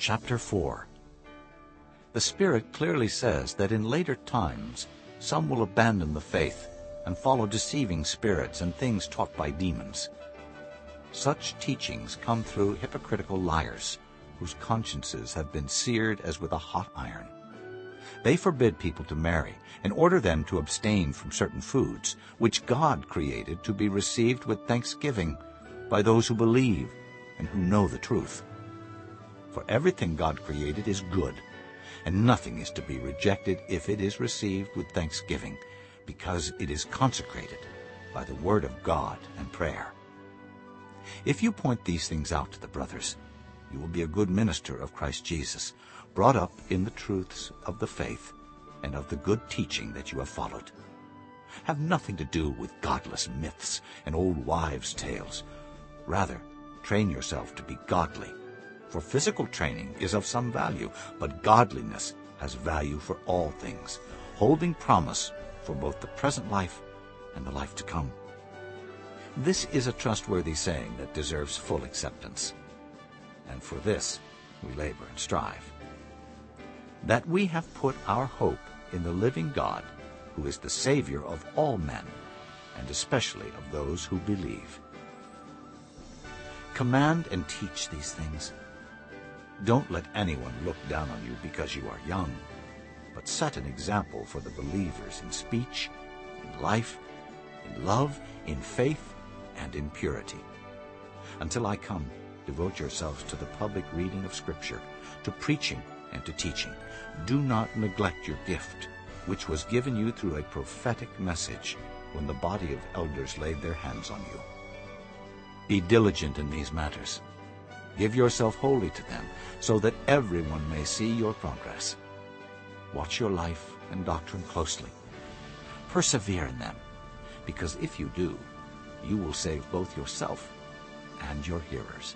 Chapter 4 The Spirit clearly says that in later times some will abandon the faith and follow deceiving spirits and things taught by demons. Such teachings come through hypocritical liars whose consciences have been seared as with a hot iron. They forbid people to marry and order them to abstain from certain foods, which God created to be received with thanksgiving by those who believe and who know the truth. For everything God created is good, and nothing is to be rejected if it is received with thanksgiving, because it is consecrated by the word of God and prayer. If you point these things out to the brothers, you will be a good minister of Christ Jesus, brought up in the truths of the faith and of the good teaching that you have followed. Have nothing to do with godless myths and old wives' tales. Rather, train yourself to be godly for physical training is of some value, but godliness has value for all things, holding promise for both the present life and the life to come. This is a trustworthy saying that deserves full acceptance. And for this we labor and strive. That we have put our hope in the living God, who is the Savior of all men, and especially of those who believe. Command and teach these things. Don't let anyone look down on you because you are young, but set an example for the believers in speech, in life, in love, in faith, and in purity. Until I come, devote yourselves to the public reading of Scripture, to preaching and to teaching. Do not neglect your gift, which was given you through a prophetic message when the body of elders laid their hands on you. Be diligent in these matters. Give yourself wholly to them, so that everyone may see your progress. Watch your life and doctrine closely. Persevere in them, because if you do, you will save both yourself and your hearers.